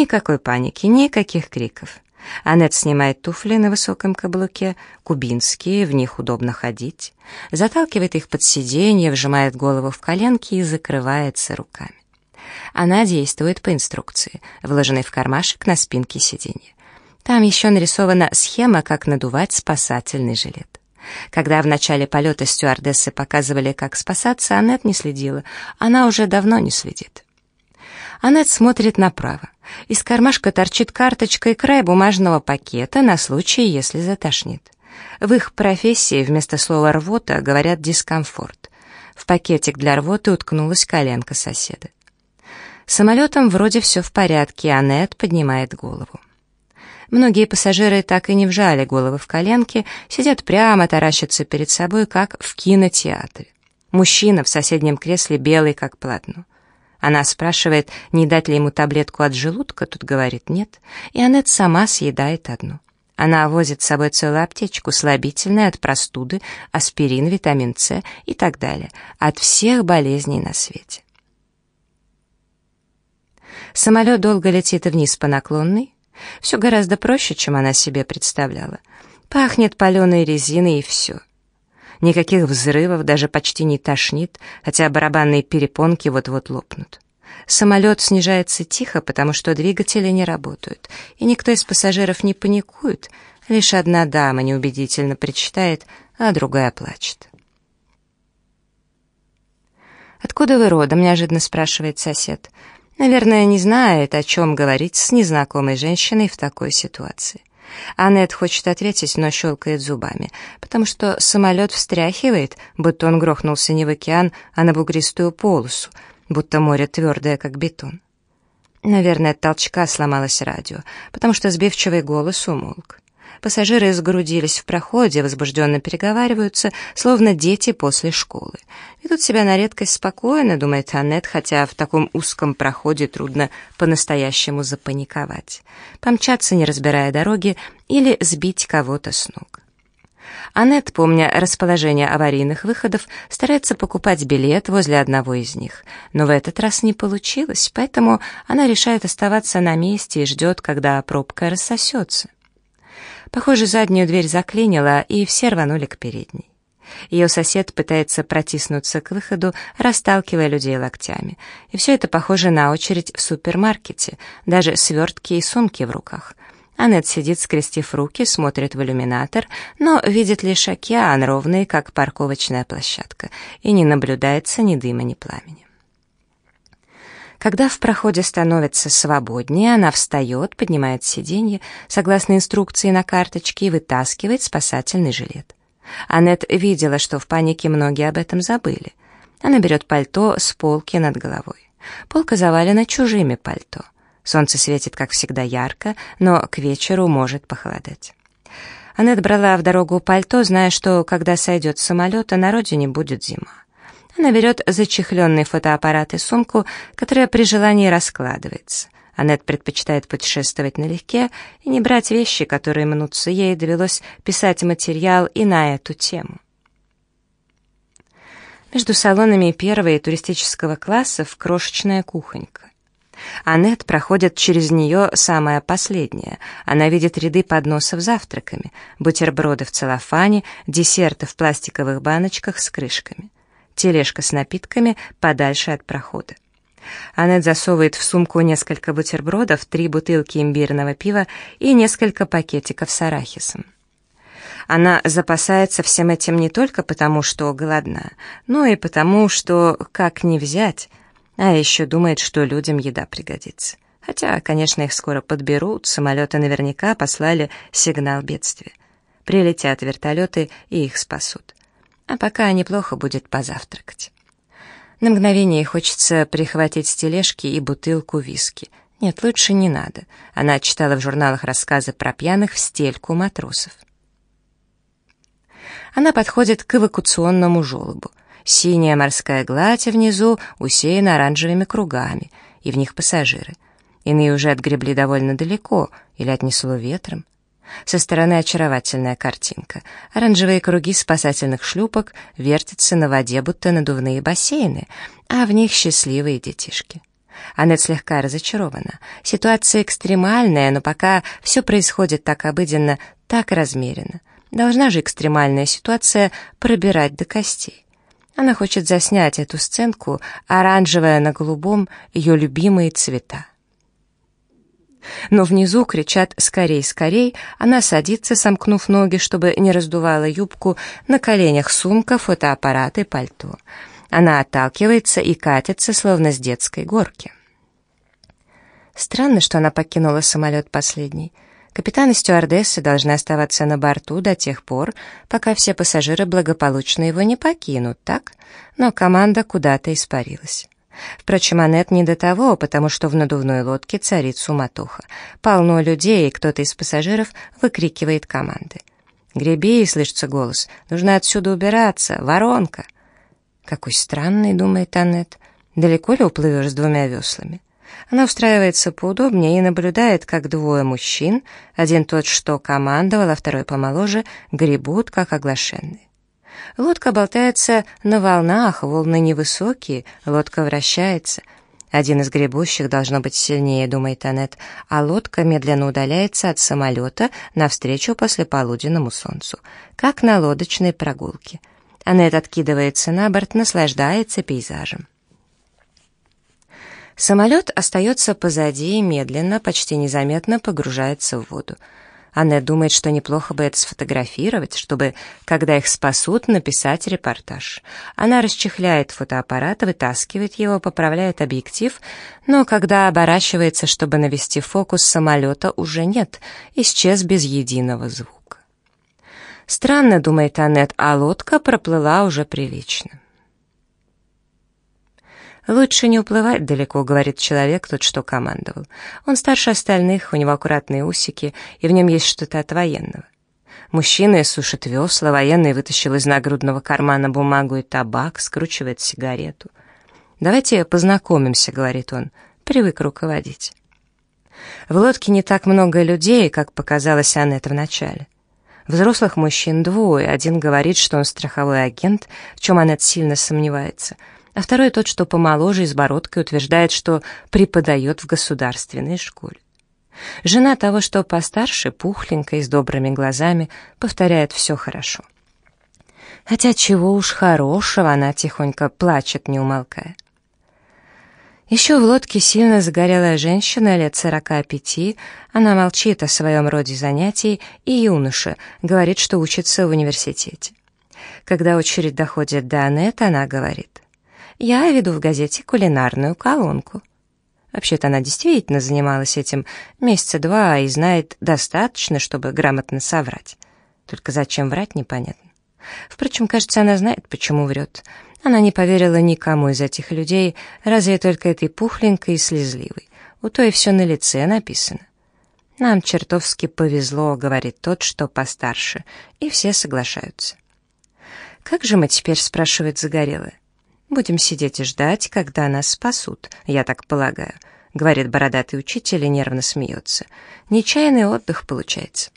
Никакой паники, никаких криков. Аннет снимает туфли на высоком каблуке, кубинские, в них удобно ходить, заталкивает их под сиденье, вжимает голову в коленки и закрывается руками. Она действует по инструкции, вложенной в кармашек на спинке сиденья. Там еще нарисована схема, как надувать спасательный жилет. Когда в начале полета стюардессы показывали, как спасаться, Аннет не следила. Она уже давно не следит. Аннет смотрит направо. Из кармашка торчит карточка и край бумажного пакета на случай, если затошнит. В их профессии вместо слова «рвота» говорят «дискомфорт». В пакетик для рвоты уткнулась коленка соседа. Самолетом вроде все в порядке, Аннет поднимает голову. Многие пассажиры так и не вжали головы в коленки, сидят прямо, таращатся перед собой, как в кинотеатре. Мужчина в соседнем кресле белый, как полотно. Она спрашивает, не дать ли ему таблетку от желудка, тут говорит нет, и Аннет сама съедает одну. Она возит с собой целую аптечку, слабительное от простуды, аспирин, витамин С и так далее, от всех болезней на свете. Самолет долго летит вниз по наклонной, все гораздо проще, чем она себе представляла. Пахнет паленой резиной и все. Никаких взрывов, даже почти не тошнит, хотя барабанные перепонки вот-вот лопнут. Самолет снижается тихо, потому что двигатели не работают, и никто из пассажиров не паникует, лишь одна дама неубедительно причитает, а другая плачет. «Откуда вы родом?» — неожиданно спрашивает сосед. Наверное, не знает, о чем говорить с незнакомой женщиной в такой ситуации. Аннет хочет ответить, но щелкает зубами, потому что самолет встряхивает, будто он грохнулся не в океан, а на бугристую полосу, будто море твердое, как бетон. Наверное, от толчка сломалось радио, потому что сбивчивый голос умолк. Пассажиры сгрудились в проходе, возбужденно переговариваются, словно дети после школы. Ведут себя на редкость спокойно, думает Аннет, хотя в таком узком проходе трудно по-настоящему запаниковать. Помчаться, не разбирая дороги, или сбить кого-то с ног. Аннет, помня расположение аварийных выходов, старается покупать билет возле одного из них. Но в этот раз не получилось, поэтому она решает оставаться на месте и ждет, когда пробка рассосется. Похоже, заднюю дверь заклинило, и все рванули к передней. Ее сосед пытается протиснуться к выходу, расталкивая людей локтями. И все это похоже на очередь в супермаркете, даже свертки и сумки в руках. Аннет сидит, скрестив руки, смотрит в иллюминатор, но видит лишь океан, ровный, как парковочная площадка, и не наблюдается ни дыма, ни пламени. Когда в проходе становится свободнее, она встает, поднимает сиденье, согласно инструкции на карточке, и вытаскивает спасательный жилет. Аннет видела, что в панике многие об этом забыли. Она берет пальто с полки над головой. Полка завалена чужими пальто. Солнце светит, как всегда, ярко, но к вечеру может похолодать. Аннет брала в дорогу пальто, зная, что, когда сойдет с самолета, на родине будет зима. Она берет зачехленный фотоаппарат и сумку, которая при желании раскладывается. Аннет предпочитает путешествовать налегке и не брать вещи, которые мнутся ей, довелось писать материал и на эту тему. Между салонами первого и туристического классов крошечная кухонька. Аннет проходит через нее самая последняя. Она видит ряды подносов с завтраками, бутерброды в целлофане, десерты в пластиковых баночках с крышками тележка с напитками подальше от прохода. Аннет засовывает в сумку несколько бутербродов, три бутылки имбирного пива и несколько пакетиков с арахисом. Она запасается всем этим не только потому, что голодна, но и потому, что как не взять, а еще думает, что людям еда пригодится. Хотя, конечно, их скоро подберут, самолеты наверняка послали сигнал бедствия. Прилетят вертолеты и их спасут а пока неплохо будет позавтракать. На мгновение хочется прихватить с тележки и бутылку виски. Нет, лучше не надо. Она читала в журналах рассказы про пьяных в стельку матросов. Она подходит к эвакуационному желобу. Синяя морская гладь внизу усеяна оранжевыми кругами, и в них пассажиры. Иные уже отгребли довольно далеко или отнесло ветром. Со стороны очаровательная картинка. Оранжевые круги спасательных шлюпок вертятся на воде, будто надувные бассейны, а в них счастливые детишки. Аннет слегка разочарована. Ситуация экстремальная, но пока все происходит так обыденно, так размеренно. Должна же экстремальная ситуация пробирать до костей. Она хочет заснять эту сценку, оранжевая на голубом, ее любимые цвета. Но внизу кричат «скорей, скорей!» Она садится, сомкнув ноги, чтобы не раздувала юбку, на коленях сумка, фотоаппарат и пальто. Она отталкивается и катится, словно с детской горки. Странно, что она покинула самолет последний. Капитан и стюардессы должны оставаться на борту до тех пор, пока все пассажиры благополучно его не покинут, так? Но команда куда-то испарилась. Впрочем, Аннет не до того, потому что в надувной лодке царит суматоха. Полно людей, и кто-то из пассажиров выкрикивает команды. «Греби!» — слышится голос. «Нужно отсюда убираться! Воронка!» «Какой странный!» — думает Аннет. «Далеко ли уплывешь с двумя веслами?» Она устраивается поудобнее и наблюдает, как двое мужчин, один тот, что командовал, а второй помоложе, гребут, как оглашенные. Лодка болтается на волнах, волны невысокие, лодка вращается. Один из гребущих должно быть сильнее, думает Аннет, а лодка медленно удаляется от самолета навстречу послеполуденному солнцу, как на лодочной прогулке. Аннет откидывается на борт, наслаждается пейзажем. Самолет остается позади и медленно, почти незаметно погружается в воду. Анна думает, что неплохо бы это сфотографировать, чтобы, когда их спасут, написать репортаж. Она расчехляет фотоаппарат, вытаскивает его, поправляет объектив, но когда оборачивается, чтобы навести фокус, самолета уже нет, исчез без единого звука. Странно, думает Аннет, а лодка проплыла уже прилично. «Лучше не уплывать далеко», — говорит человек, тот, что командовал. Он старше остальных, у него аккуратные усики, и в нем есть что-то от военного. Мужчина сушит весла, военный вытащил из нагрудного кармана бумагу и табак, скручивает сигарету. «Давайте познакомимся», — говорит он, — привык руководить. В лодке не так много людей, как показалось Аннет вначале. Взрослых мужчин двое, один говорит, что он страховой агент, в чем Аннет сильно сомневается — а второй тот, что помоложе и с бородкой, утверждает, что преподает в государственной школе. Жена того, что постарше, пухленькая и с добрыми глазами, повторяет «все хорошо». Хотя чего уж хорошего, она тихонько плачет, не умолкая. Еще в лодке сильно загорелая женщина лет сорока пяти, она молчит о своем роде занятий, и юноша говорит, что учится в университете. Когда очередь доходит до Аннет, она говорит, я веду в газете кулинарную колонку. Вообще-то она действительно занималась этим месяца два и знает достаточно, чтобы грамотно соврать. Только зачем врать, непонятно. Впрочем, кажется, она знает, почему врет. Она не поверила никому из этих людей, разве только этой пухленькой и слезливой. У той все на лице написано. «Нам чертовски повезло», — говорит тот, что постарше, и все соглашаются. «Как же мы теперь?» — спрашивает Загорелая. Будем сидеть и ждать, когда нас спасут, я так полагаю», — говорит бородатый учитель и нервно смеется. «Нечаянный отдых получается».